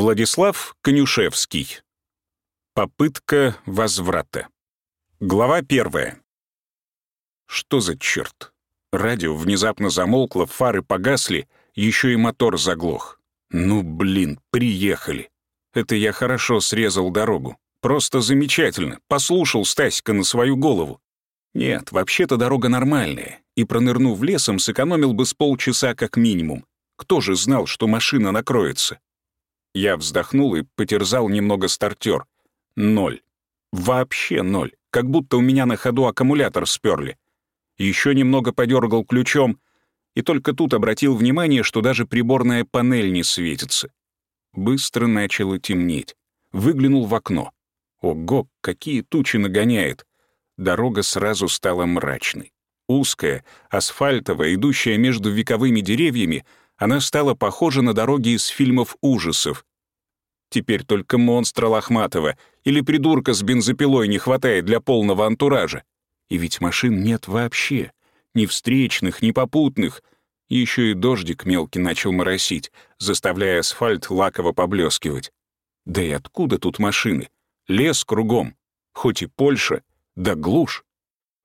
Владислав Конюшевский. Попытка возврата. Глава первая. Что за черт? Радио внезапно замолкло, фары погасли, еще и мотор заглох. Ну, блин, приехали. Это я хорошо срезал дорогу. Просто замечательно. Послушал Стасика на свою голову. Нет, вообще-то дорога нормальная, и, пронырнув лесом, сэкономил бы с полчаса как минимум. Кто же знал, что машина накроется? Я вздохнул и потерзал немного стартер. Ноль. Вообще ноль. Как будто у меня на ходу аккумулятор сперли. Еще немного подергал ключом, и только тут обратил внимание, что даже приборная панель не светится. Быстро начало темнеть. Выглянул в окно. Ого, какие тучи нагоняет. Дорога сразу стала мрачной. Узкая, асфальтовая, идущая между вековыми деревьями, она стала похожа на дороги из фильмов ужасов. Теперь только монстра лохматого или придурка с бензопилой не хватает для полного антуража. И ведь машин нет вообще. Ни встречных, ни попутных. Еще и дождик мелкий начал моросить, заставляя асфальт лаково поблескивать. Да и откуда тут машины? Лес кругом. Хоть и Польша, да глушь.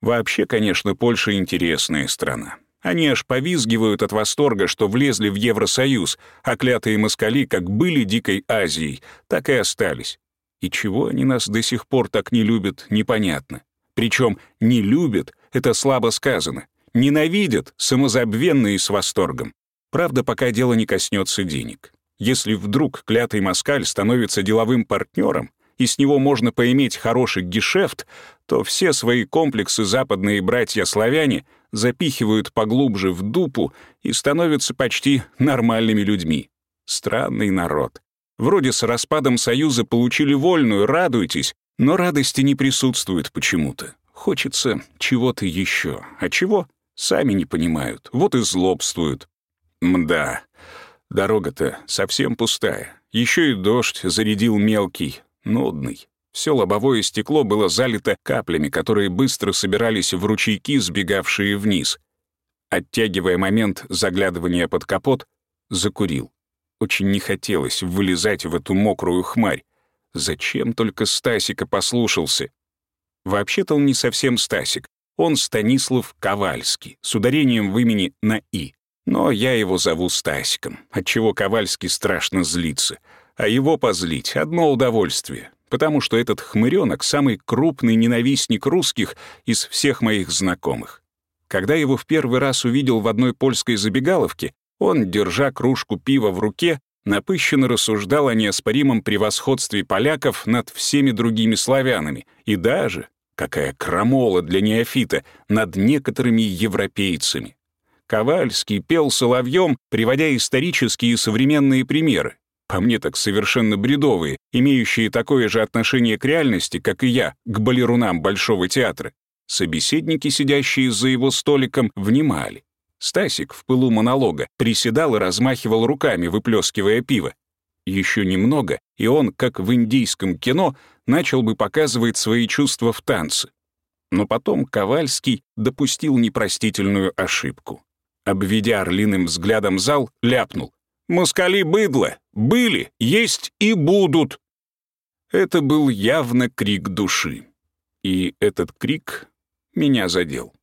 Вообще, конечно, Польша интересная страна. Они аж повизгивают от восторга, что влезли в Евросоюз, а клятые москали как были дикой Азией, так и остались. И чего они нас до сих пор так не любят, непонятно. Причем «не любят» — это слабо сказано. Ненавидят, самозабвенно и с восторгом. Правда, пока дело не коснется денег. Если вдруг клятый москаль становится деловым партнером, и с него можно поиметь хороший гешефт, то все свои комплексы западные братья-славяне запихивают поглубже в дупу и становятся почти нормальными людьми. Странный народ. Вроде с распадом Союза получили вольную, радуйтесь, но радости не присутствует почему-то. Хочется чего-то еще. А чего? Сами не понимают. Вот и злобствуют. Мда. Дорога-то совсем пустая. Еще и дождь зарядил мелкий, нудный. Все лобовое стекло было залито каплями, которые быстро собирались в ручейки, сбегавшие вниз. Оттягивая момент заглядывания под капот, закурил. Очень не хотелось вылезать в эту мокрую хмарь. Зачем только Стасика послушался? Вообще-то он не совсем Стасик. Он Станислав Ковальский, с ударением в имени на «и». Но я его зову Стасиком, отчего Ковальский страшно злится. А его позлить — одно удовольствие потому что этот хмырёнок — самый крупный ненавистник русских из всех моих знакомых. Когда его в первый раз увидел в одной польской забегаловке, он, держа кружку пива в руке, напыщенно рассуждал о неоспоримом превосходстве поляков над всеми другими славянами и даже, какая крамола для неофита, над некоторыми европейцами. Ковальский пел соловьем, приводя исторические и современные примеры. По мне так совершенно бредовые, имеющие такое же отношение к реальности, как и я, к балерунам Большого театра. Собеседники, сидящие за его столиком, внимали. Стасик в пылу монолога приседал и размахивал руками, выплескивая пиво. Еще немного, и он, как в индийском кино, начал бы показывать свои чувства в танце. Но потом Ковальский допустил непростительную ошибку. Обведя орлиным взглядом зал, ляпнул. Москали быдло. Были, есть и будут. Это был явно крик души. И этот крик меня задел.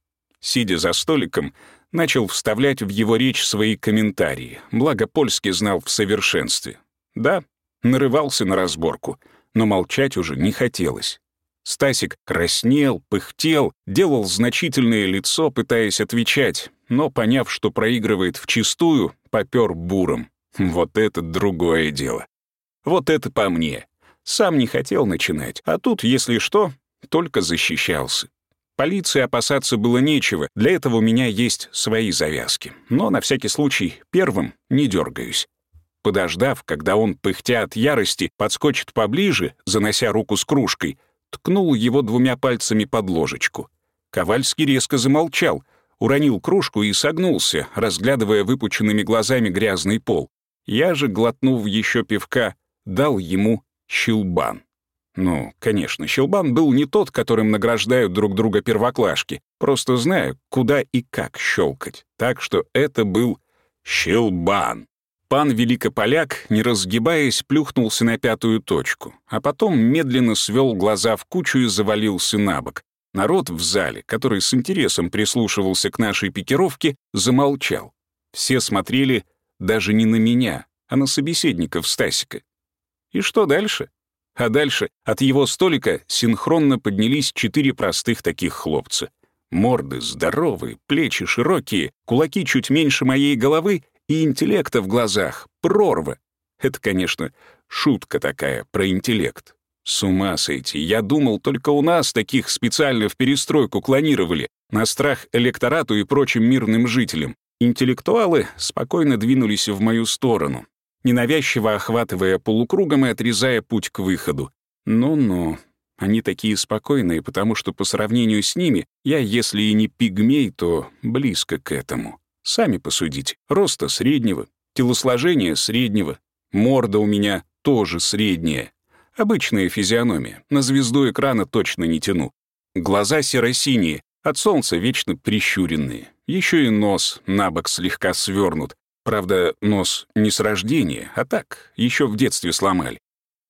Сидя за столиком, начал вставлять в его речь свои комментарии, благо польский знал в совершенстве. Да, нарывался на разборку, но молчать уже не хотелось. Стасик краснел, пыхтел, делал значительное лицо, пытаясь отвечать, но, поняв, что проигрывает вчистую, попер буром. Вот это другое дело. Вот это по мне. Сам не хотел начинать, а тут, если что, только защищался. Полиции опасаться было нечего, для этого у меня есть свои завязки. Но на всякий случай первым не дергаюсь. Подождав, когда он, пыхтя от ярости, подскочит поближе, занося руку с кружкой, ткнул его двумя пальцами под ложечку. Ковальский резко замолчал, уронил кружку и согнулся, разглядывая выпученными глазами грязный пол. Я же, глотнув еще пивка, дал ему щелбан. Ну, конечно, щелбан был не тот, которым награждают друг друга первоклашки. Просто знаю, куда и как щелкать. Так что это был щелбан. Пан Великополяк, не разгибаясь, плюхнулся на пятую точку, а потом медленно свел глаза в кучу и завалился на бок. Народ в зале, который с интересом прислушивался к нашей пикировке, замолчал. Все смотрели даже не на меня, а на собеседников Стасика. И что дальше? А дальше от его столика синхронно поднялись четыре простых таких хлопца. Морды здоровые, плечи широкие, кулаки чуть меньше моей головы и интеллекта в глазах, прорва. Это, конечно, шутка такая про интеллект. С ума сойти, я думал, только у нас таких специально в перестройку клонировали, на страх электорату и прочим мирным жителям. Интеллектуалы спокойно двинулись в мою сторону, ненавязчиво охватывая полукругом и отрезая путь к выходу. Ну-ну, они такие спокойные, потому что по сравнению с ними я, если и не пигмей, то близко к этому. Сами посудите. Роста среднего, телосложение среднего, морда у меня тоже средняя. Обычная физиономия, на звезду экрана точно не тяну. Глаза серо-синие, от солнца вечно прищуренные. Еще и нос на бок слегка свернут. Правда, нос не с рождения, а так, еще в детстве сломали.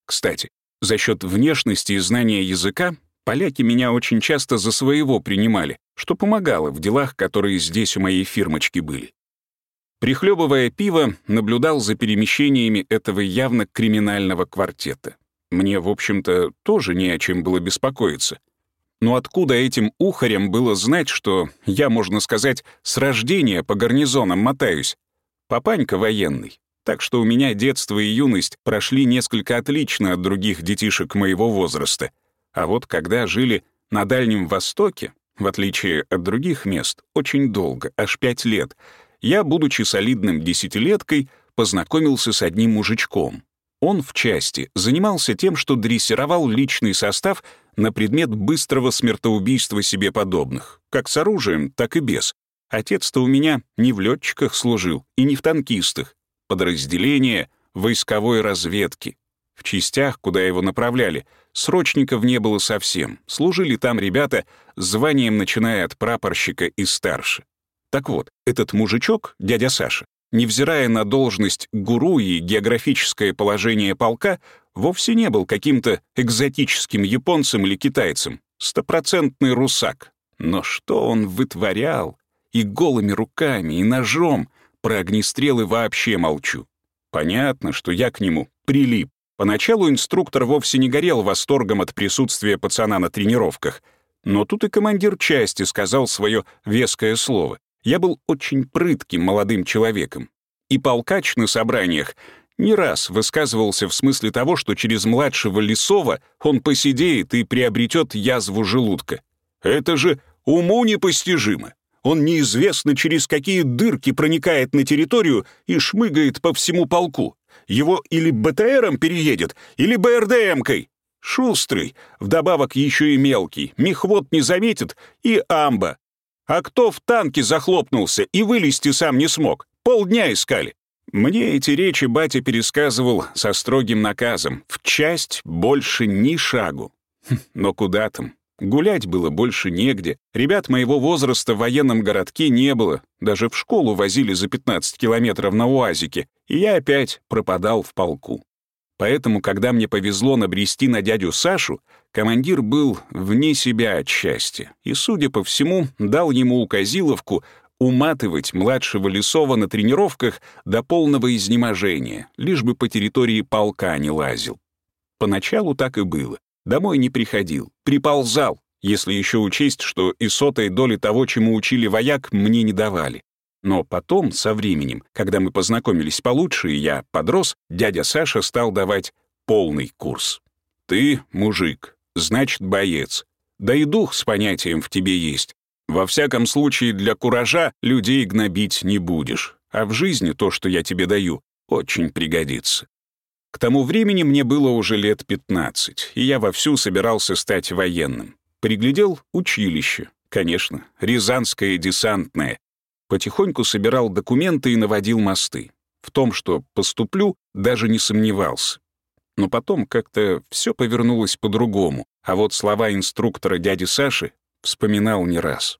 Кстати, за счет внешности и знания языка поляки меня очень часто за своего принимали, что помогало в делах, которые здесь у моей фирмочки были. Прихлебывая пиво, наблюдал за перемещениями этого явно криминального квартета. Мне, в общем-то, тоже не о чем было беспокоиться. Но откуда этим ухарям было знать, что я, можно сказать, с рождения по гарнизонам мотаюсь? Папанька военный. Так что у меня детство и юность прошли несколько отлично от других детишек моего возраста. А вот когда жили на Дальнем Востоке, в отличие от других мест, очень долго, аж пять лет, я, будучи солидным десятилеткой, познакомился с одним мужичком, он в части занимался тем, что дрессировал личный состав на предмет быстрого смертоубийства себе подобных, как с оружием, так и без. Отец-то у меня не в летчиках служил и не в танкистах. Подразделение войсковой разведки. В частях, куда его направляли, срочников не было совсем. Служили там ребята званием, начиная от прапорщика и старше. Так вот, этот мужичок, дядя Саша, невзирая на должность гуру и географическое положение полка, вовсе не был каким-то экзотическим японцем или китайцем, стопроцентный русак. Но что он вытворял? И голыми руками, и ножом, про огнестрелы вообще молчу. Понятно, что я к нему прилип. Поначалу инструктор вовсе не горел восторгом от присутствия пацана на тренировках, но тут и командир части сказал свое веское слово. Я был очень прытким молодым человеком. И полкач на собраниях не раз высказывался в смысле того, что через младшего Лисова он посидеет и приобретет язву желудка. Это же уму непостижимо. Он неизвестно через какие дырки проникает на территорию и шмыгает по всему полку. Его или БТРом переедет, или БРДМкой. Шустрый, вдобавок еще и мелкий, мехвод не заметит, и амба, а кто в танке захлопнулся и вылезти сам не смог? Полдня искали. Мне эти речи батя пересказывал со строгим наказом. В часть больше ни шагу. Хм, но куда там? Гулять было больше негде. Ребят моего возраста в военном городке не было. Даже в школу возили за 15 километров на УАЗике. И я опять пропадал в полку. Поэтому, когда мне повезло набрести на дядю Сашу, командир был вне себя от счастья и, судя по всему, дал ему указиловку уматывать младшего Лесова на тренировках до полного изнеможения, лишь бы по территории полка не лазил. Поначалу так и было. Домой не приходил, приползал, если еще учесть, что и сотой доли того, чему учили вояк, мне не давали. Но потом, со временем, когда мы познакомились получше и я подрос, дядя Саша стал давать полный курс. «Ты мужик, значит, боец. Да и дух с понятием в тебе есть. Во всяком случае, для куража людей гнобить не будешь. А в жизни то, что я тебе даю, очень пригодится». К тому времени мне было уже лет 15, и я вовсю собирался стать военным. Приглядел училище, конечно, Рязанское десантное, Потихоньку собирал документы и наводил мосты. В том, что поступлю, даже не сомневался. Но потом как-то все повернулось по-другому, а вот слова инструктора дяди Саши вспоминал не раз.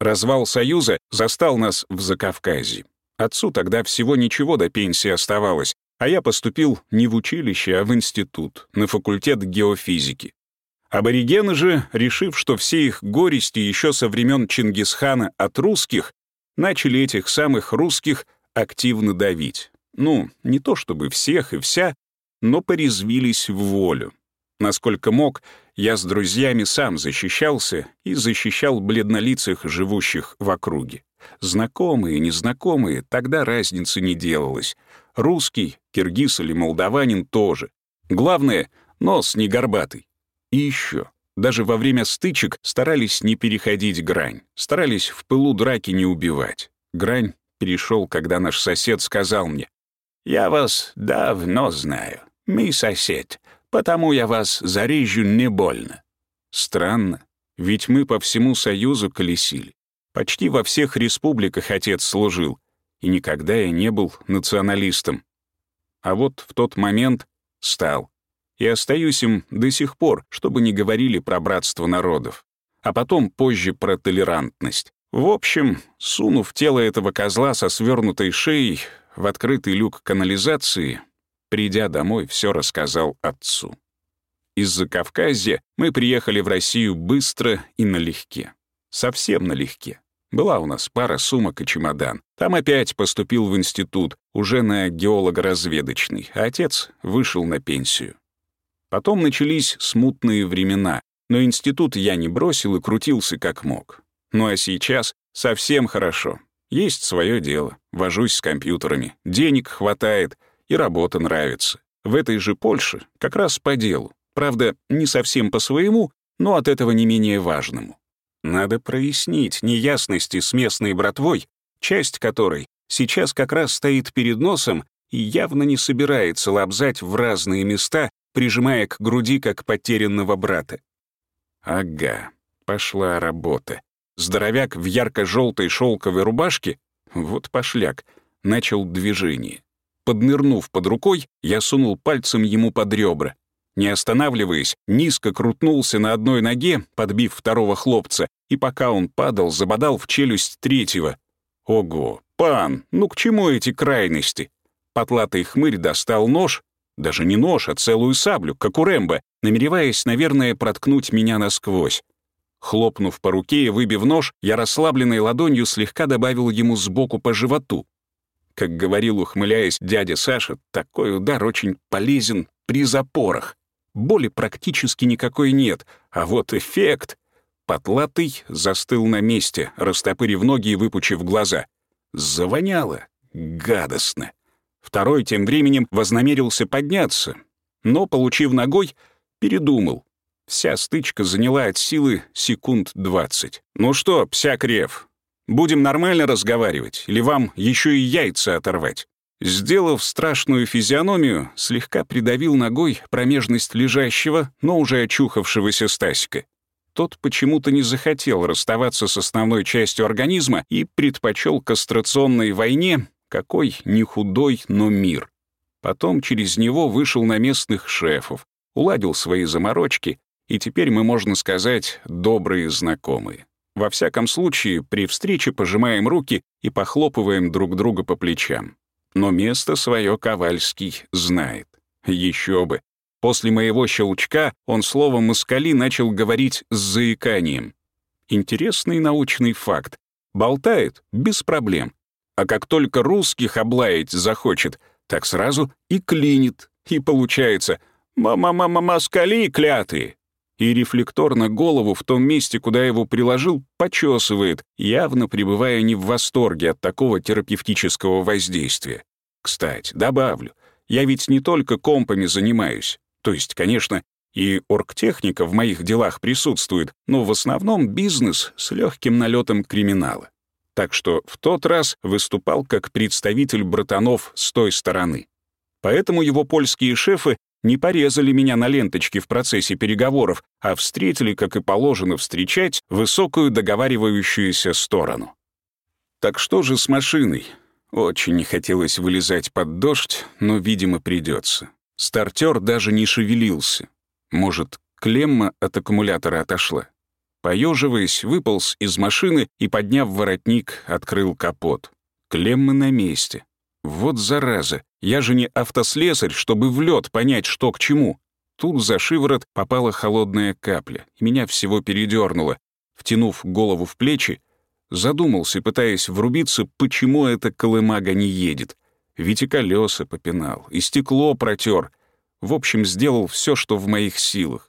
Развал Союза застал нас в Закавказье. Отцу тогда всего ничего до пенсии оставалось, а я поступил не в училище, а в институт, на факультет геофизики. Аборигены же, решив, что все их горести еще со времен Чингисхана от русских, начали этих самых русских активно давить. Ну, не то чтобы всех и вся, но порезвились в волю. Насколько мог, я с друзьями сам защищался и защищал бледнолицых, живущих в округе. Знакомые, незнакомые, тогда разницы не делалось. Русский, киргиз или молдаванин тоже. Главное — нос не горбатый. И еще. Даже во время стычек старались не переходить грань, старались в пылу драки не убивать. Грань перешел, когда наш сосед сказал мне, «Я вас давно знаю, мой сосед, потому я вас зарежу не больно». Странно, ведь мы по всему Союзу колесили. Почти во всех республиках отец служил, и никогда я не был националистом. А вот в тот момент стал. И остаюсь им до сих пор, чтобы не говорили про братство народов. А потом позже про толерантность. В общем, сунув тело этого козла со свернутой шеей в открытый люк канализации, Придя домой, все рассказал отцу. Из-за Кавказья мы приехали в Россию быстро и налегке. Совсем налегке. Была у нас пара сумок и чемодан. Там опять поступил в институт, уже на геолого-разведочный, а отец вышел на пенсию. Потом начались смутные времена, но институт я не бросил и крутился как мог. Ну а сейчас совсем хорошо. Есть свое дело, вожусь с компьютерами, денег хватает — и работа нравится. В этой же Польше как раз по делу. Правда, не совсем по своему, но от этого не менее важному. Надо прояснить неясности с местной братвой, часть которой сейчас как раз стоит перед носом и явно не собирается лобзать в разные места, прижимая к груди как потерянного брата. Ага, пошла работа. Здоровяк в ярко-желтой шелковой рубашке, вот пошляк, начал движение. Поднырнув под рукой, я сунул пальцем ему под ребра. Не останавливаясь, низко крутнулся на одной ноге, подбив второго хлопца, и пока он падал, забодал в челюсть третьего. Ого, пан, ну к чему эти крайности? Потлатый хмырь достал нож, даже не нож, а целую саблю, как у Рэмбо, намереваясь, наверное, проткнуть меня насквозь. Хлопнув по руке и выбив нож, я расслабленной ладонью слегка добавил ему сбоку по животу. Как говорил, ухмыляясь дядя Саша, такой удар очень полезен при запорах. Боли практически никакой нет, а вот эффект... Потлатый застыл на месте, растопырив ноги и выпучив глаза. Завоняло. Гадостно. Второй тем временем вознамерился подняться, но, получив ногой, передумал. Вся стычка заняла от силы секунд двадцать. «Ну что, псякрев, Будем нормально разговаривать, или вам еще и яйца оторвать?» Сделав страшную физиономию, слегка придавил ногой промежность лежащего, но уже очухавшегося Стасика. Тот почему-то не захотел расставаться с основной частью организма и предпочел кастрационной войне какой не худой, но мир. Потом через него вышел на местных шефов, уладил свои заморочки, и теперь мы, можно сказать, добрые знакомые. Во всяком случае, при встрече пожимаем руки и похлопываем друг друга по плечам. Но место свое Ковальский знает. Еще бы. После моего щелчка он слово «москали» начал говорить с заиканием. Интересный научный факт. Болтает без проблем. А как только русских облаять захочет, так сразу и клинит. И получается «ма-ма-ма-москали клятые» и рефлекторно голову в том месте, куда его приложил, почесывает, явно пребывая не в восторге от такого терапевтического воздействия. Кстати, добавлю, я ведь не только компами занимаюсь. То есть, конечно, и оргтехника в моих делах присутствует, но в основном бизнес с легким налетом криминала. Так что в тот раз выступал как представитель братанов с той стороны. Поэтому его польские шефы не порезали меня на ленточке в процессе переговоров, а встретили, как и положено встречать, высокую договаривающуюся сторону. Так что же с машиной? Очень не хотелось вылезать под дождь, но, видимо, придется. Стартер даже не шевелился. Может, клемма от аккумулятора отошла? Поеживаясь, выполз из машины и, подняв воротник, открыл капот. Клеммы на месте. Вот зараза, я же не автослесарь, чтобы в лед понять, что к чему. Тут за шиворот попала холодная капля, и меня всего передернуло. Втянув голову в плечи, задумался, пытаясь врубиться, почему эта колымага не едет. Ведь и колеса попинал, и стекло протер. В общем, сделал все, что в моих силах.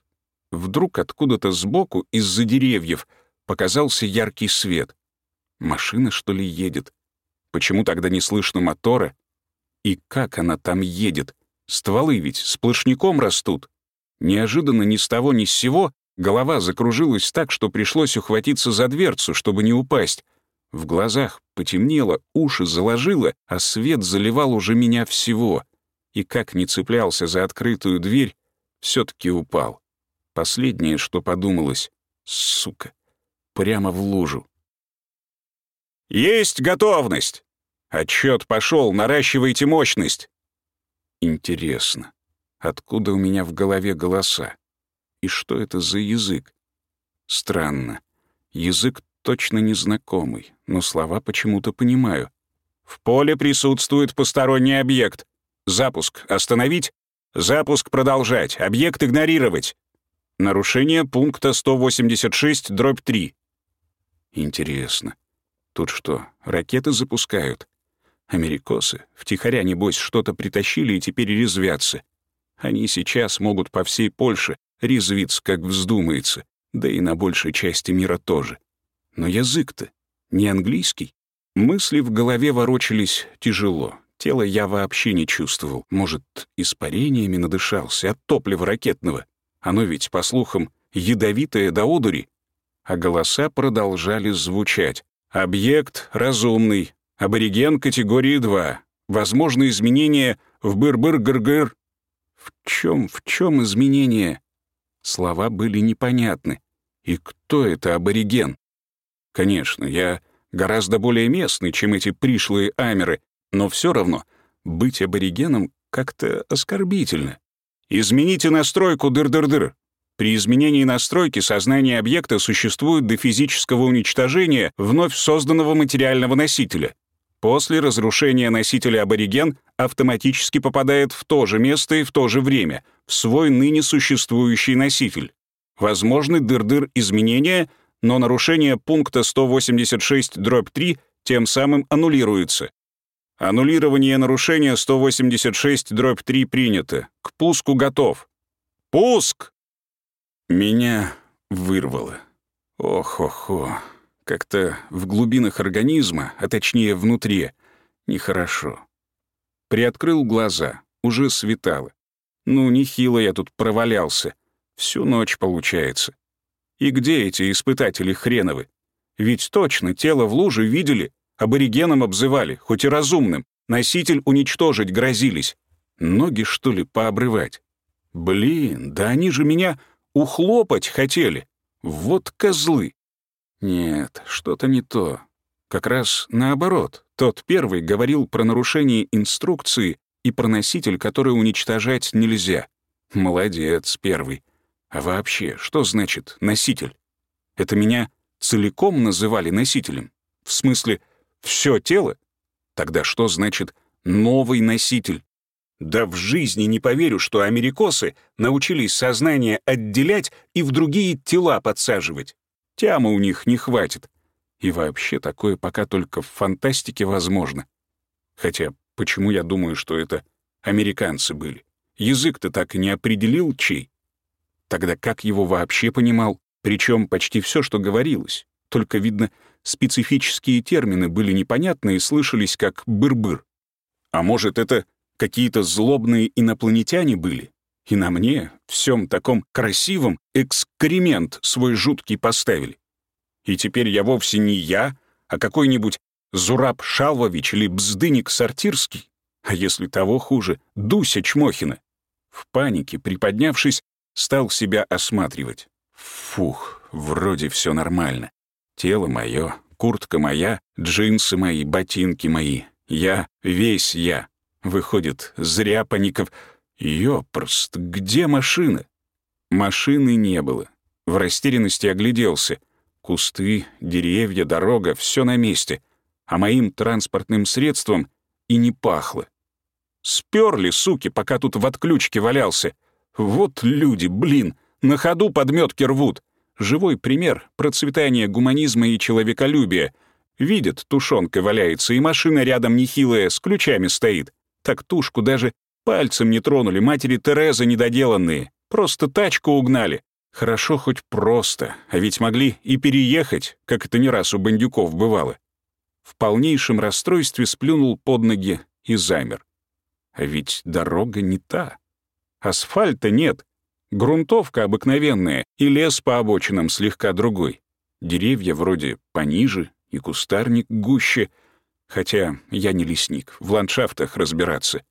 Вдруг откуда-то сбоку, из-за деревьев, показался яркий свет. Машина, что ли, едет? Почему тогда не слышно мотора? И как она там едет? Стволы ведь сплошняком растут. Неожиданно ни с того ни с сего голова закружилась так, что пришлось ухватиться за дверцу, чтобы не упасть. В глазах потемнело, уши заложило, а свет заливал уже меня всего. И как не цеплялся за открытую дверь, все таки упал. Последнее, что подумалось — сука, прямо в лужу. «Есть готовность!» «Отчет пошел, наращивайте мощность!» Интересно, откуда у меня в голове голоса? И что это за язык? Странно. Язык точно незнакомый, но слова почему-то понимаю. В поле присутствует посторонний объект. Запуск остановить? Запуск продолжать. Объект игнорировать. Нарушение пункта 186, дробь 3. Интересно. Тут что, ракеты запускают? Америкосы втихаря, небось, что-то притащили и теперь резвятся. Они сейчас могут по всей Польше резвиться, как вздумается, да и на большей части мира тоже. Но язык-то не английский. Мысли в голове ворочались тяжело. Тело я вообще не чувствовал. Может, испарениями надышался от топлива ракетного. Оно ведь, по слухам, ядовитое до одури. А голоса продолжали звучать. Объект разумный. Абориген категории 2. Возможно изменения в быр-быр-гыр-гыр. В чем, в чем изменения? Слова были непонятны. И кто это абориген? Конечно, я гораздо более местный, чем эти пришлые амеры, но все равно быть аборигеном как-то оскорбительно. Измените настройку дыр-дыр-дыр. При изменении настройки сознание объекта существует до физического уничтожения вновь созданного материального носителя. После разрушения носителя абориген автоматически попадает в то же место и в то же время, в свой ныне существующий носитель. Возможны дыр-дыр изменения, но нарушение пункта 186-3 тем самым аннулируется. Аннулирование нарушения 186-3 принято. К пуску готов. Пуск! Меня вырвало. Ох-охо. Как-то в глубинах организма, а точнее внутри, нехорошо. Приоткрыл глаза. Уже светало. Ну, нехило я тут провалялся. Всю ночь получается. И где эти испытатели хреновы? Ведь точно тело в луже видели, аборигеном обзывали, хоть и разумным. Носитель уничтожить грозились. Ноги, что ли, пообрывать? Блин, да они же меня Ухлопать хотели. Вот козлы. Нет, что-то не то. Как раз наоборот. Тот первый говорил про нарушение инструкции и про носитель, который уничтожать нельзя. Молодец, первый. А вообще, что значит «носитель»? Это меня целиком называли носителем? В смысле, все тело? Тогда что значит «новый носитель»? Да в жизни не поверю, что америкосы научились сознание отделять и в другие тела подсаживать. Тямы у них не хватит. И вообще такое пока только в фантастике возможно. Хотя почему я думаю, что это американцы были? Язык-то так и не определил, чей. Тогда как его вообще понимал? Причем почти все, что говорилось. Только, видно, специфические термины были непонятны и слышались как «быр-быр». А может, это какие-то злобные инопланетяне были. И на мне, всем таком красивом, экскремент свой жуткий поставили. И теперь я вовсе не я, а какой-нибудь Зураб Шалвович или Бздыник Сортирский, а если того хуже, Дуся Чмохина. В панике, приподнявшись, стал себя осматривать. Фух, вроде все нормально. Тело мое, куртка моя, джинсы мои, ботинки мои. Я, весь я. Выходит, зря Паников... Ёпрст, где машина? Машины не было. В растерянности огляделся. Кусты, деревья, дорога — все на месте. а моим транспортным средством и не пахло. Сперли, суки, пока тут в отключке валялся. Вот люди, блин, на ходу подметки рвут. Живой пример процветания гуманизма и человеколюбия. Видят, тушенка валяется, и машина рядом нехилая, с ключами стоит. Так тушку даже пальцем не тронули, матери Терезы недоделанные. Просто тачку угнали. Хорошо хоть просто, а ведь могли и переехать, как это не раз у бандюков бывало. В полнейшем расстройстве сплюнул под ноги и замер. А ведь дорога не та. Асфальта нет. Грунтовка обыкновенная, и лес по обочинам слегка другой. Деревья вроде пониже, и кустарник гуще. Хотя я не лесник, в ландшафтах разбираться.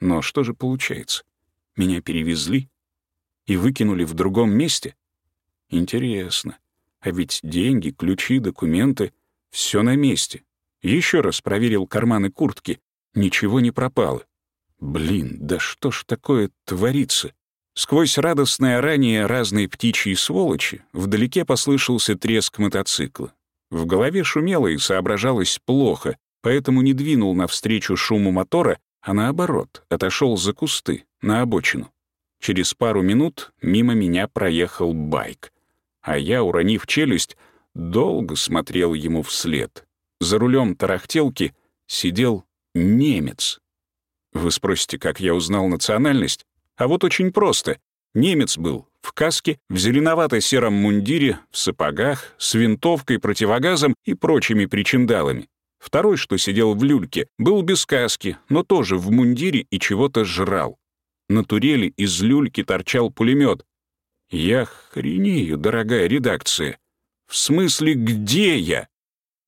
Но что же получается? Меня перевезли и выкинули в другом месте? Интересно. А ведь деньги, ключи, документы — все на месте. Еще раз проверил карманы куртки. Ничего не пропало. Блин, да что ж такое творится? Сквозь радостное ранее разные птичьи сволочи вдалеке послышался треск мотоцикла. В голове шумело и соображалось плохо, поэтому не двинул навстречу шуму мотора, а наоборот, отошел за кусты, на обочину. Через пару минут мимо меня проехал байк, а я, уронив челюсть, долго смотрел ему вслед. За рулем тарахтелки сидел немец. Вы спросите, как я узнал национальность? А вот очень просто. Немец был в каске, в зеленовато-сером мундире, в сапогах, с винтовкой, противогазом и прочими причиндалами. Второй, что сидел в люльке, был без каски, но тоже в мундире и чего-то жрал. На турели из люльки торчал пулемет. Я хренею, дорогая редакция. В смысле, где я?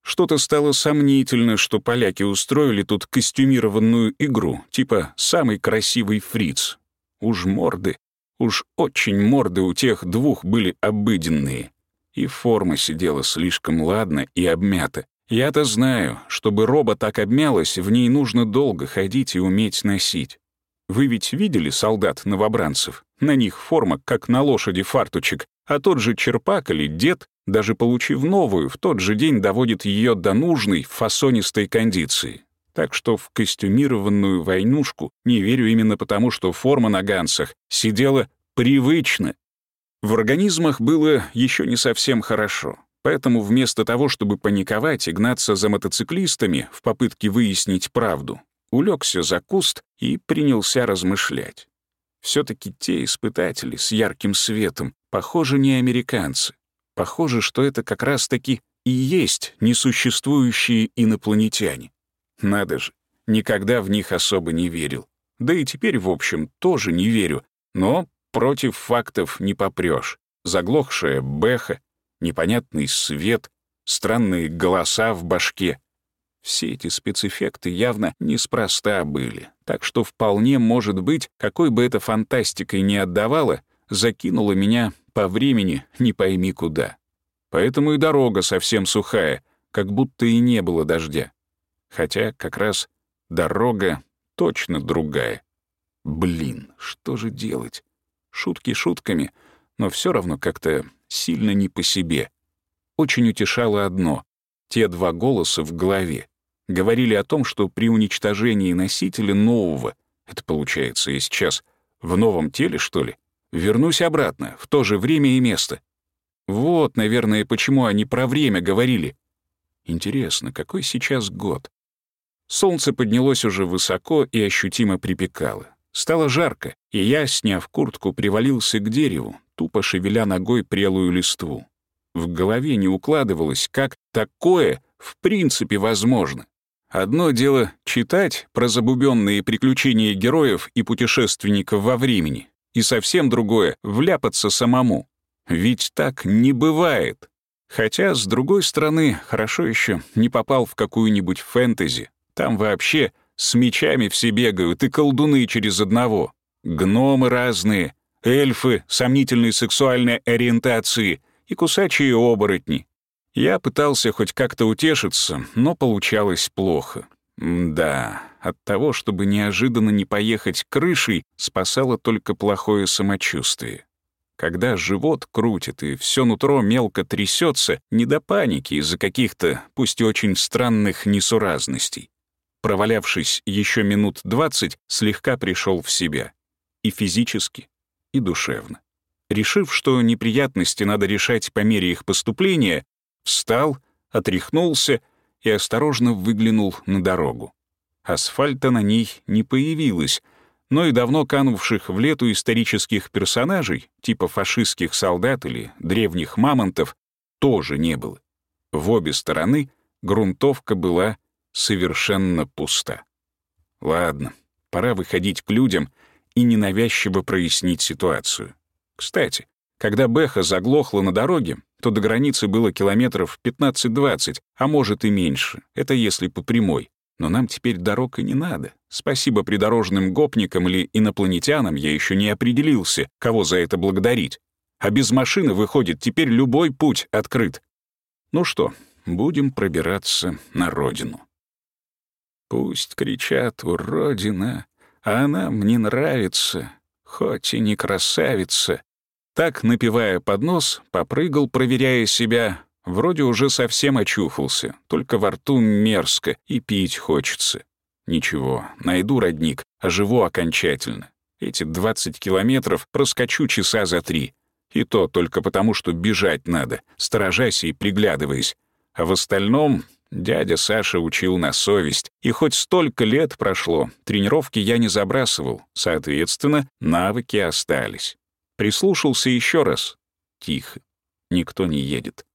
Что-то стало сомнительно, что поляки устроили тут костюмированную игру, типа «самый красивый фриц». Уж морды, уж очень морды у тех двух были обыденные. И форма сидела слишком ладно и обмята. Я-то знаю, чтобы роба так обмялась, в ней нужно долго ходить и уметь носить. Вы ведь видели солдат-новобранцев? На них форма, как на лошади фартучек, а тот же черпак или дед, даже получив новую, в тот же день доводит ее до нужной, фасонистой кондиции. Так что в костюмированную войнушку не верю именно потому, что форма на гансах сидела привычно. В организмах было еще не совсем хорошо. Поэтому вместо того, чтобы паниковать и гнаться за мотоциклистами в попытке выяснить правду, улегся за куст и принялся размышлять. все таки те испытатели с ярким светом, похоже, не американцы. Похоже, что это как раз-таки и есть несуществующие инопланетяне. Надо же, никогда в них особо не верил. Да и теперь, в общем, тоже не верю, но против фактов не попрёшь. Заглохшая бэха, непонятный свет, странные голоса в башке. Все эти спецэффекты явно неспроста были, так что вполне может быть, какой бы это фантастикой ни отдавало, закинуло меня по времени не пойми куда. Поэтому и дорога совсем сухая, как будто и не было дождя. Хотя как раз дорога точно другая. Блин, что же делать? Шутки шутками, но все равно как-то сильно не по себе. Очень утешало одно — те два голоса в голове. Говорили о том, что при уничтожении носителя нового, это получается, я сейчас в новом теле, что ли, вернусь обратно, в то же время и место. Вот, наверное, почему они про время говорили. Интересно, какой сейчас год? Солнце поднялось уже высоко и ощутимо припекало. Стало жарко, и я, сняв куртку, привалился к дереву, тупо шевеля ногой прелую листву. В голове не укладывалось, как такое в принципе возможно. Одно дело читать про забубенные приключения героев и путешественников во времени, и совсем другое — вляпаться самому. Ведь так не бывает. Хотя, с другой стороны, хорошо еще не попал в какую-нибудь фэнтези. Там вообще с мечами все бегают и колдуны через одного. Гномы разные, эльфы сомнительной сексуальной ориентации и кусачие оборотни. Я пытался хоть как-то утешиться, но получалось плохо. да, от того, чтобы неожиданно не поехать крышей, спасало только плохое самочувствие. когда живот крутит и все нутро мелко трясется, не до паники из-за каких-то, пусть и очень странных несуразностей. Провалявшись еще минут двадцать, слегка пришел в себя. И физически, и душевно. Решив, что неприятности надо решать по мере их поступления, встал, отряхнулся и осторожно выглянул на дорогу. Асфальта на ней не появилось, но и давно канувших в лету исторических персонажей, типа фашистских солдат или древних мамонтов, тоже не было. В обе стороны грунтовка была совершенно пуста. Ладно, пора выходить к людям и ненавязчиво прояснить ситуацию. Кстати, когда Бэха заглохла на дороге, то до границы было километров 15-20, а может и меньше. Это если по прямой. Но нам теперь дорог и не надо. Спасибо придорожным гопникам или инопланетянам я еще не определился, кого за это благодарить. А без машины, выходит, теперь любой путь открыт. Ну что, будем пробираться на родину. Пусть кричат «Уродина», а она мне нравится, хоть и не красавица. Так, напивая под нос, попрыгал, проверяя себя, Вроде уже совсем очухался, только во рту мерзко и пить хочется. Ничего, найду родник, оживу окончательно. Эти 20 километров проскочу часа за три. И то только потому, что бежать надо, сторожась и приглядываясь. А в остальном дядя Саша учил на совесть. И хоть столько лет прошло, тренировки я не забрасывал. Соответственно, навыки остались. Прислушался еще раз. Тихо. Никто не едет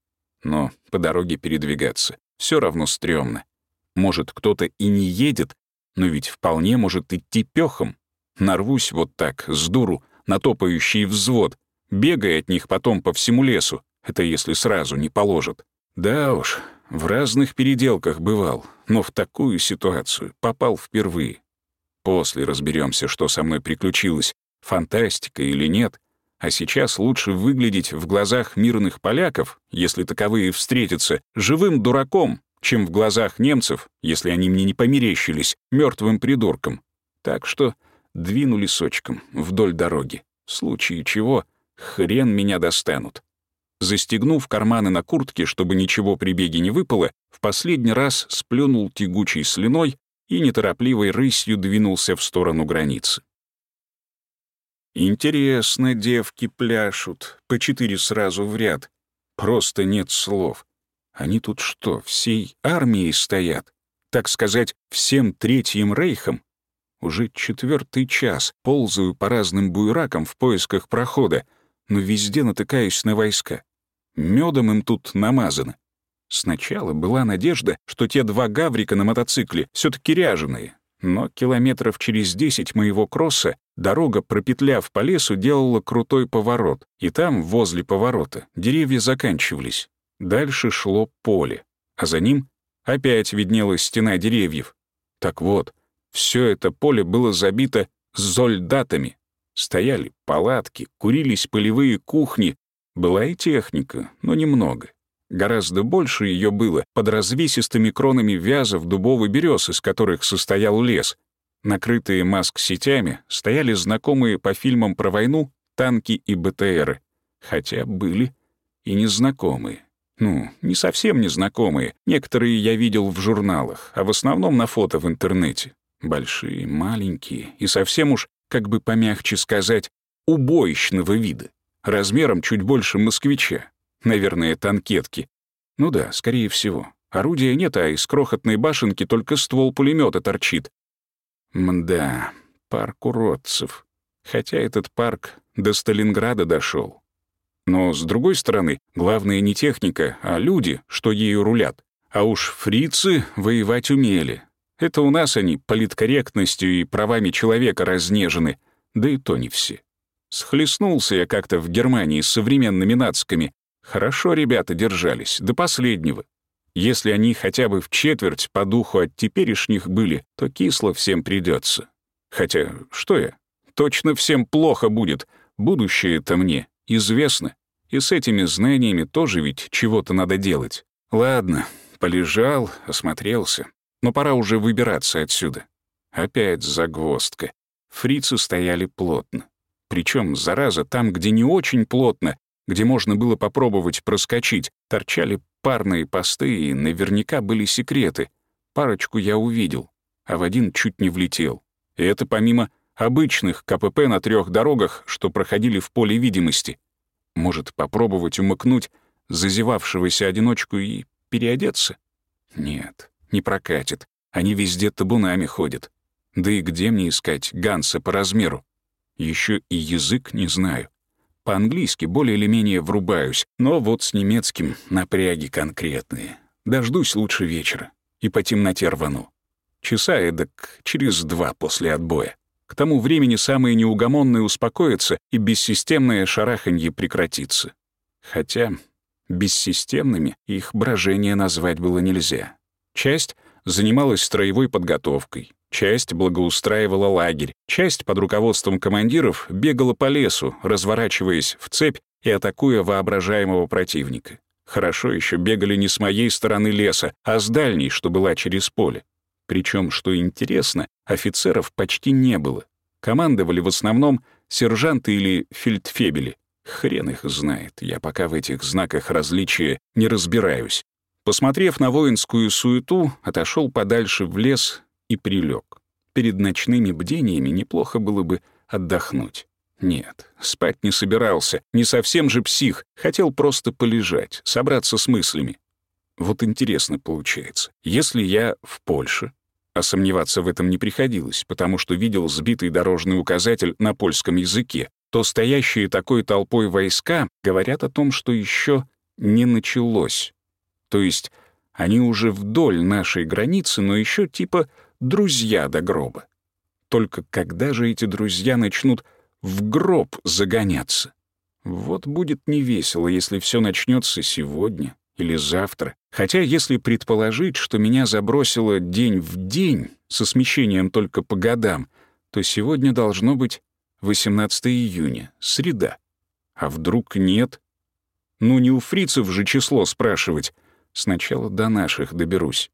но по дороге передвигаться все равно стрёмно. Может, кто-то и не едет, но ведь вполне может идти пёхом. Нарвусь вот так, с дуру, на топающий взвод, бегая от них потом по всему лесу, это если сразу не положат. Да уж, в разных переделках бывал, но в такую ситуацию попал впервые. После разберемся, что со мной приключилось, фантастика или нет, а сейчас лучше выглядеть в глазах мирных поляков, если таковые встретятся, живым дураком, чем в глазах немцев, если они мне не померещились, мертвым придурком. Так что двинули сочком вдоль дороги. В случае чего хрен меня достанут. Застегнув карманы на куртке, чтобы ничего при беге не выпало, в последний раз сплюнул тягучей слюной и неторопливой рысью двинулся в сторону границы. Интересно, девки пляшут, по четыре сразу в ряд. Просто нет слов. Они тут что, всей армией стоят? Так сказать, всем Третьим Рейхом? Уже четвертый час ползаю по разным буеракам в поисках прохода, но везде натыкаюсь на войска. Медом им тут намазано. Сначала была надежда, что те два гаврика на мотоцикле все таки ряженые, но километров через десять моего кросса дорога, пропетляв по лесу, делала крутой поворот, и там, возле поворота, деревья заканчивались. Дальше шло поле, а за ним опять виднелась стена деревьев. Так вот, все это поле было забито зольдатами. Стояли палатки, курились полевые кухни, была и техника, но немного. Гораздо больше ее было под развесистыми кронами вязов, дубов и берез, из которых состоял лес. Накрытые маск-сетями стояли знакомые по фильмам про войну танки и БТРы, хотя были и незнакомые. Ну, не совсем незнакомые. Некоторые я видел в журналах, а в основном на фото в интернете. Большие, маленькие и совсем уж, как бы помягче сказать, убоищного вида, размером чуть больше москвича. Наверное, танкетки. Ну да, скорее всего. Орудия нет, а из крохотной башенки только ствол пулемета торчит. Мда, парк уродцев. Хотя этот парк до Сталинграда дошел. Но, с другой стороны, главное не техника, а люди, что ею рулят. А уж фрицы воевать умели. Это у нас они политкорректностью и правами человека разнежены, да и то не все. Схлестнулся я как-то в Германии с современными нациками, Хорошо ребята держались, до последнего. Если они хотя бы в четверть по духу от теперешних были, то кисло всем придется. Хотя, что я? Точно всем плохо будет. Будущее-то мне известно. И с этими знаниями тоже ведь чего-то надо делать. Ладно, полежал, осмотрелся. Но пора уже выбираться отсюда. Опять загвоздка. Фрицы стояли плотно. Причем, зараза, там, где не очень плотно, где можно было попробовать проскочить, торчали парные посты, и наверняка были секреты. Парочку я увидел, а в один чуть не влетел. И это помимо обычных КПП на трех дорогах, что проходили в поле видимости. Может, попробовать умыкнуть зазевавшегося одиночку и переодеться? Нет, не прокатит. Они везде табунами ходят. Да и где мне искать Ганса по размеру? Еще и язык не знаю. По-английски более или менее врубаюсь, но вот с немецким напряги конкретные. Дождусь лучше вечера и по темноте рвану. Часа эдак через два после отбоя. К тому времени самые неугомонные успокоятся, и бессистемное шараханье прекратится. Хотя бессистемными их брожение назвать было нельзя. Часть занималась строевой подготовкой, часть благоустраивала лагерь, часть под руководством командиров бегала по лесу, разворачиваясь в цепь и атакуя воображаемого противника. Хорошо еще бегали не с моей стороны леса, а с дальней, что была через поле. Причем, что интересно, офицеров почти не было. Командовали в основном сержанты или фельдфебели. Хрен их знает, я пока в этих знаках различия не разбираюсь. Посмотрев на воинскую суету, отошел подальше в лес и прилег. Перед ночными бдениями неплохо было бы отдохнуть. Нет, спать не собирался, не совсем же псих, хотел просто полежать, собраться с мыслями. Вот интересно получается, если я в Польше, а сомневаться в этом не приходилось, потому что видел сбитый дорожный указатель на польском языке, то стоящие такой толпой войска говорят о том, что еще не началось. То есть они уже вдоль нашей границы, но еще типа друзья до гроба. Только когда же эти друзья начнут в гроб загоняться? Вот будет невесело, если все начнется сегодня или завтра. Хотя если предположить, что меня забросило день в день со смещением только по годам, то сегодня должно быть 18 июня, среда. А вдруг нет? Ну не у фрицев же число спрашивать, Сначала до наших доберусь.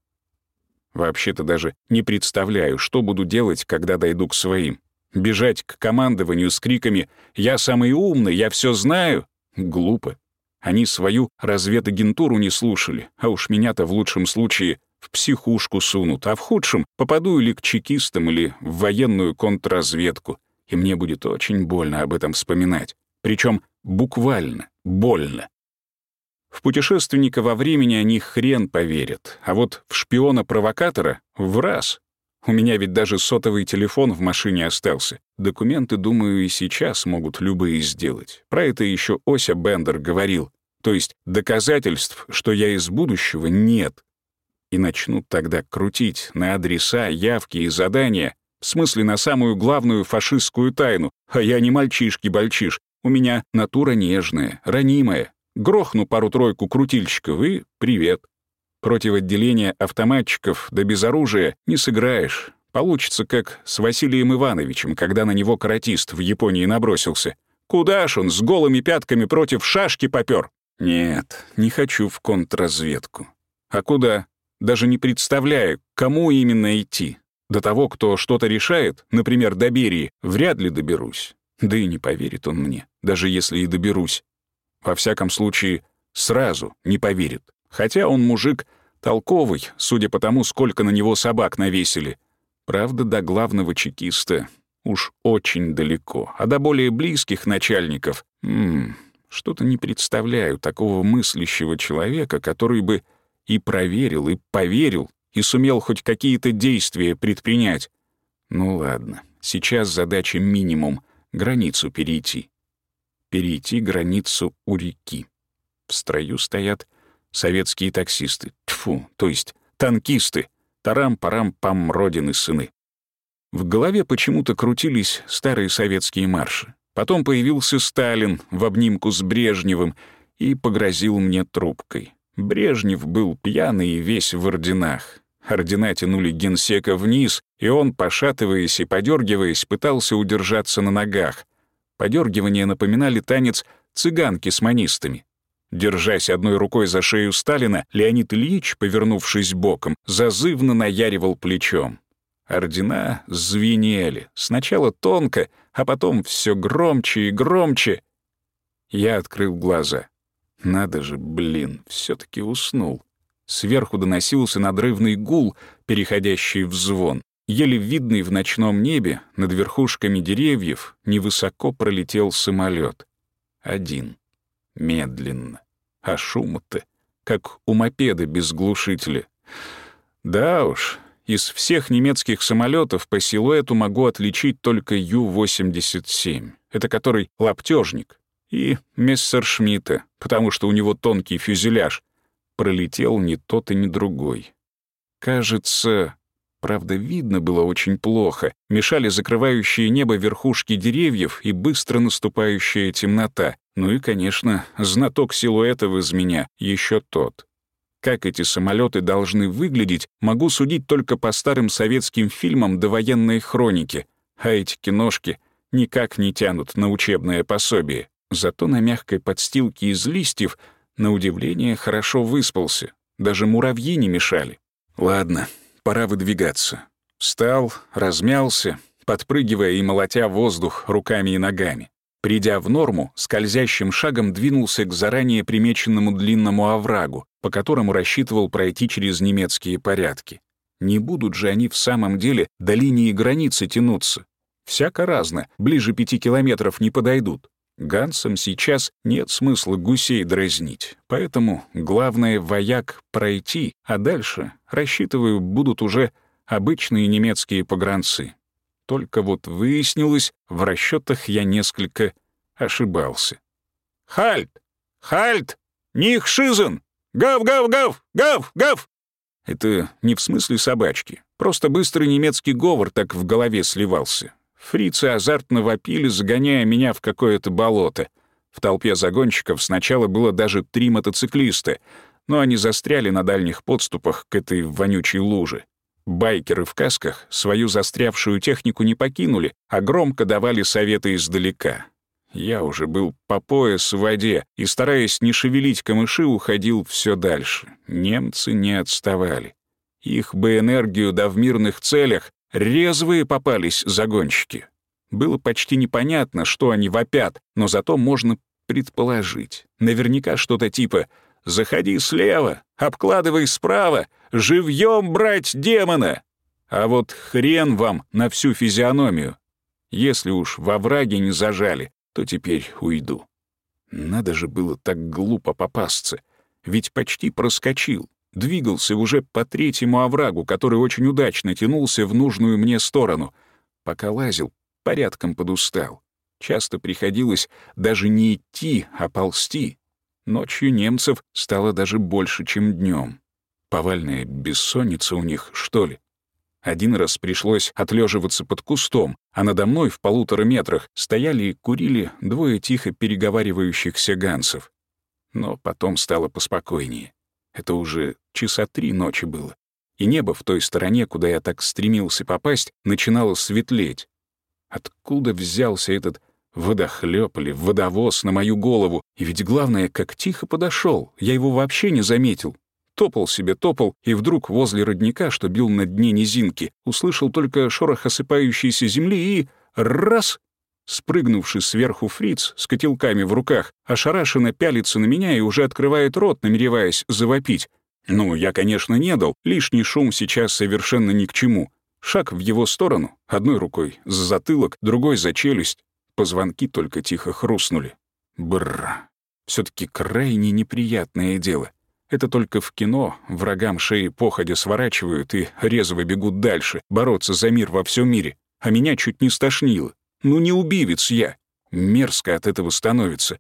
Вообще-то даже не представляю, что буду делать, когда дойду к своим. Бежать к командованию с криками «Я самый умный, я все знаю!» Глупо. Они свою разведагентуру не слушали, а уж меня-то в лучшем случае в психушку сунут, а в худшем попаду или к чекистам, или в военную контрразведку, и мне будет очень больно об этом вспоминать. Причем буквально больно. В путешественника во времени они хрен поверят, а вот в шпиона-провокатора — в раз. У меня ведь даже сотовый телефон в машине остался. Документы, думаю, и сейчас могут любые сделать. Про это еще Ося Бендер говорил. То есть доказательств, что я из будущего, нет. И начнут тогда крутить на адреса, явки и задания, в смысле на самую главную фашистскую тайну. А я не мальчишки-бальчиш, у меня натура нежная, ранимая, Грохну пару-тройку крутильщиков и привет. Против отделения автоматчиков да без оружия не сыграешь. Получится, как с Василием Ивановичем, когда на него каратист в Японии набросился. Куда ж он с голыми пятками против шашки попёр? Нет, не хочу в контрразведку. А куда? Даже не представляю, кому именно идти. До того, кто что-то решает, например, до Берии, вряд ли доберусь. Да и не поверит он мне, даже если и доберусь. Во всяком случае, сразу не поверит. Хотя он мужик толковый, судя по тому, сколько на него собак навесили. Правда, до главного чекиста уж очень далеко, а до более близких начальников... Что-то не представляю такого мыслящего человека, который бы и проверил, и поверил, и сумел хоть какие-то действия предпринять. Ну ладно, сейчас задача минимум — границу перейти перейти границу у реки. В строю стоят советские таксисты, тьфу, то есть танкисты, тарам-парам-пам родины сыны. В голове почему-то крутились старые советские марши. Потом появился Сталин в обнимку с Брежневым и погрозил мне трубкой. Брежнев был пьяный и весь в орденах. Ордена тянули генсека вниз, и он, пошатываясь и подергиваясь, пытался удержаться на ногах. Подергивания напоминали танец цыганки с манистами. Держась одной рукой за шею Сталина, Леонид Ильич, повернувшись боком, зазывно наяривал плечом. Ордена звенели, сначала тонко, а потом все громче и громче. Я открыл глаза. Надо же, блин, все таки уснул. Сверху доносился надрывный гул, переходящий в звон. Еле видный в ночном небе, над верхушками деревьев, невысоко пролетел самолет. Один. Медленно. А шум-то, как у мопеда без глушителя. Да уж, из всех немецких самолетов по силуэту могу отличить только Ю-87. Это который лаптежник. И Мессершмитта, потому что у него тонкий фюзеляж. Пролетел ни тот и ни другой. Кажется, правда, видно было очень плохо. Мешали закрывающие небо верхушки деревьев и быстро наступающая темнота. Ну и, конечно, знаток силуэтов из меня еще тот. Как эти самолеты должны выглядеть, могу судить только по старым советским фильмам до военной хроники, а эти киношки никак не тянут на учебное пособие. Зато на мягкой подстилке из листьев, на удивление, хорошо выспался. Даже муравьи не мешали. Ладно, пора выдвигаться. Встал, размялся, подпрыгивая и молотя воздух руками и ногами. Придя в норму, скользящим шагом двинулся к заранее примеченному длинному оврагу, по которому рассчитывал пройти через немецкие порядки. Не будут же они в самом деле до линии границы тянуться. Всяко разно, ближе пяти километров не подойдут. Гансам сейчас нет смысла гусей дразнить, поэтому главное — вояк пройти, а дальше, рассчитываю, будут уже обычные немецкие погранцы. Только вот выяснилось, в расчетах я несколько ошибался. «Хальт! Хальт! Них шизен! Гав-гав-гав! Гав-гав!» Это не в смысле собачки. Просто быстрый немецкий говор так в голове сливался. Фрицы азартно вопили, загоняя меня в какое-то болото. В толпе загонщиков сначала было даже три мотоциклиста, но они застряли на дальних подступах к этой вонючей луже. Байкеры в касках свою застрявшую технику не покинули, а громко давали советы издалека. Я уже был по пояс в воде и, стараясь не шевелить камыши, уходил все дальше. Немцы не отставали. Их бы энергию да в мирных целях резвые попались загонщики. Было почти непонятно, что они вопят, но зато можно предположить. Наверняка что-то типа Заходи слева, обкладывай справа, живьем брать демона. А вот хрен вам на всю физиономию. Если уж во враге не зажали, то теперь уйду. Надо же было так глупо попасться. Ведь почти проскочил. Двигался уже по третьему оврагу, который очень удачно тянулся в нужную мне сторону. Пока лазил, порядком подустал. Часто приходилось даже не идти, а ползти. Ночью немцев стало даже больше, чем днем. Повальная бессонница у них, что ли? Один раз пришлось отлеживаться под кустом, а надо мной в полутора метрах стояли и курили двое тихо переговаривающихся гансов. Но потом стало поспокойнее. Это уже часа три ночи было. И небо в той стороне, куда я так стремился попасть, начинало светлеть. Откуда взялся этот Водохлёб или водовоз на мою голову. И ведь главное, как тихо подошел. Я его вообще не заметил. Топал себе, топал, и вдруг возле родника, что бил на дне низинки, услышал только шорох осыпающейся земли и... Раз! Спрыгнувший сверху фриц с котелками в руках, ошарашенно пялится на меня и уже открывает рот, намереваясь завопить. Ну, я, конечно, не дал, лишний шум сейчас совершенно ни к чему. Шаг в его сторону, одной рукой за затылок, другой за челюсть. Позвонки только тихо хрустнули. Бррр. все таки крайне неприятное дело. Это только в кино врагам шеи походя сворачивают и резво бегут дальше, бороться за мир во всем мире. А меня чуть не стошнило. Ну не убивец я. Мерзко от этого становится.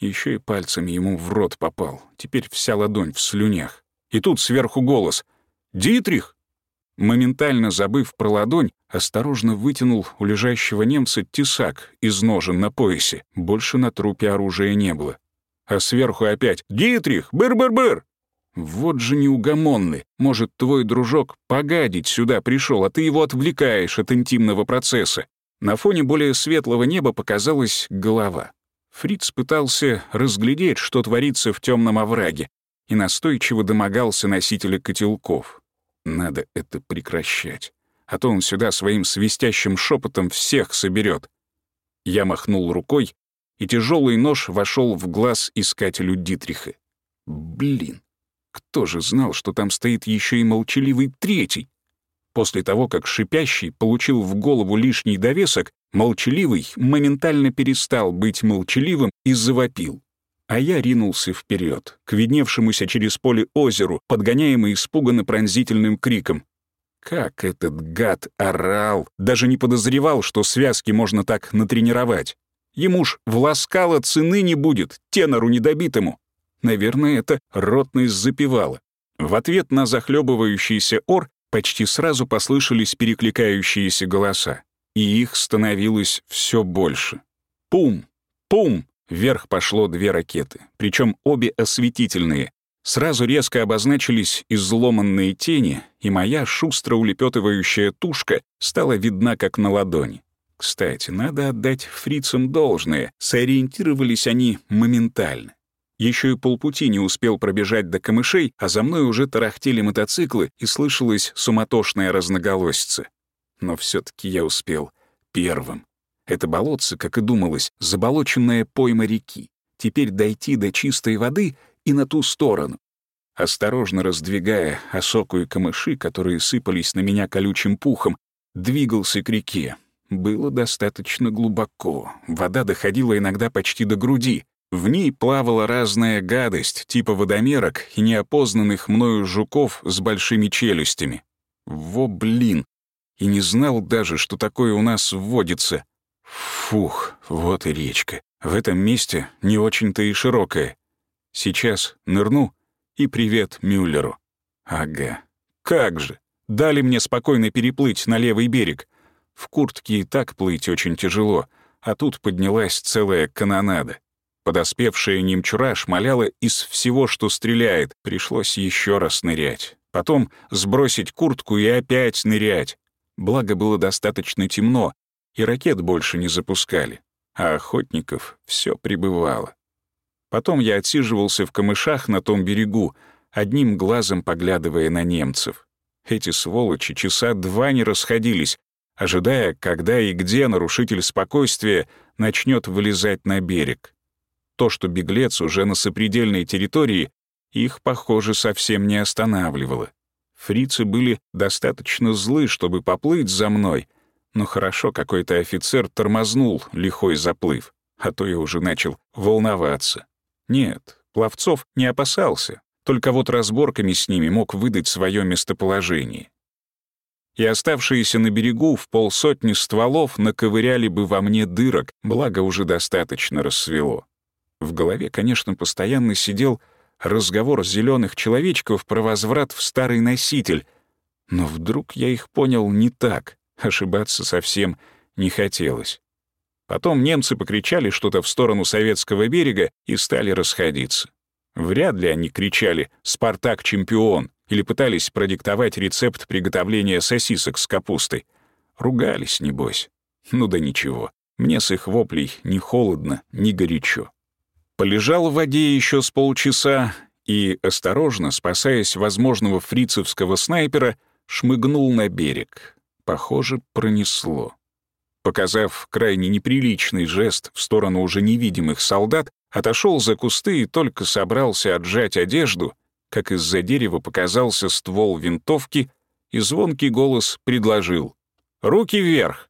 Еще и пальцами ему в рот попал. Теперь вся ладонь в слюнях. И тут сверху голос. «Дитрих, Моментально забыв про ладонь, осторожно вытянул у лежащего немца тесак из ножен на поясе. Больше на трупе оружия не было. А сверху опять «Дитрих! Быр-быр-быр!» Вот же неугомонный. Может, твой дружок погадить сюда пришел, а ты его отвлекаешь от интимного процесса. На фоне более светлого неба показалась голова. Фриц пытался разглядеть, что творится в темном овраге, и настойчиво домогался носителя котелков. Надо это прекращать. А то он сюда своим свистящим шепотом всех соберет. Я махнул рукой, и тяжелый нож вошел в глаз искателю Дитриха. Блин, кто же знал, что там стоит еще и молчаливый третий? После того, как шипящий получил в голову лишний довесок, молчаливый моментально перестал быть молчаливым и завопил. А я ринулся вперед, к видневшемуся через поле озеру, подгоняемый испуганно пронзительным криком. Как этот гад орал! Даже не подозревал, что связки можно так натренировать. Ему ж в ласкало цены не будет, тенору недобитому. Наверное, это ротность запевала. В ответ на захлебывающийся ор почти сразу послышались перекликающиеся голоса, и их становилось все больше. Пум! Пум! Вверх пошло две ракеты, причем обе осветительные. Сразу резко обозначились изломанные тени, и моя шустро улепетывающая тушка стала видна как на ладони. Кстати, надо отдать фрицам должное, сориентировались они моментально. Еще и полпути не успел пробежать до камышей, а за мной уже тарахтели мотоциклы и слышалась суматошная разноголосица. Но все таки я успел первым. Это болотце, как и думалось, заболоченная пойма реки. Теперь дойти до чистой воды и на ту сторону. Осторожно раздвигая осоку и камыши, которые сыпались на меня колючим пухом, двигался к реке. Было достаточно глубоко. Вода доходила иногда почти до груди. В ней плавала разная гадость, типа водомерок и неопознанных мною жуков с большими челюстями. Во блин! И не знал даже, что такое у нас вводится. Фух, вот и речка. В этом месте не очень-то и широкая. Сейчас нырну и привет Мюллеру. Ага. Как же! Дали мне спокойно переплыть на левый берег. В куртке и так плыть очень тяжело, а тут поднялась целая канонада. Подоспевшая немчура шмаляла из всего, что стреляет. Пришлось еще раз нырять. Потом сбросить куртку и опять нырять. Благо было достаточно темно, и ракет больше не запускали. А охотников все прибывало. Потом я отсиживался в камышах на том берегу, одним глазом поглядывая на немцев. Эти сволочи часа два не расходились, ожидая, когда и где нарушитель спокойствия начнет вылезать на берег. То, что беглец уже на сопредельной территории, их, похоже, совсем не останавливало. Фрицы были достаточно злы, чтобы поплыть за мной, но хорошо какой-то офицер тормознул лихой заплыв, а то я уже начал волноваться. Нет, пловцов не опасался, только вот разборками с ними мог выдать свое местоположение. И оставшиеся на берегу в полсотни стволов наковыряли бы во мне дырок, благо уже достаточно рассвело. В голове, конечно, постоянно сидел разговор зеленых человечков про возврат в старый носитель, но вдруг я их понял не так, ошибаться совсем не хотелось. Потом немцы покричали что-то в сторону советского берега и стали расходиться. Вряд ли они кричали «Спартак чемпион» или пытались продиктовать рецепт приготовления сосисок с капустой. Ругались, небось. Ну да ничего, мне с их воплей ни холодно, ни горячо. Полежал в воде еще с полчаса и, осторожно, спасаясь возможного фрицевского снайпера, шмыгнул на берег. Похоже, пронесло. Показав крайне неприличный жест в сторону уже невидимых солдат, отошел за кусты и только собрался отжать одежду, как из-за дерева показался ствол винтовки, и звонкий голос предложил «Руки вверх!».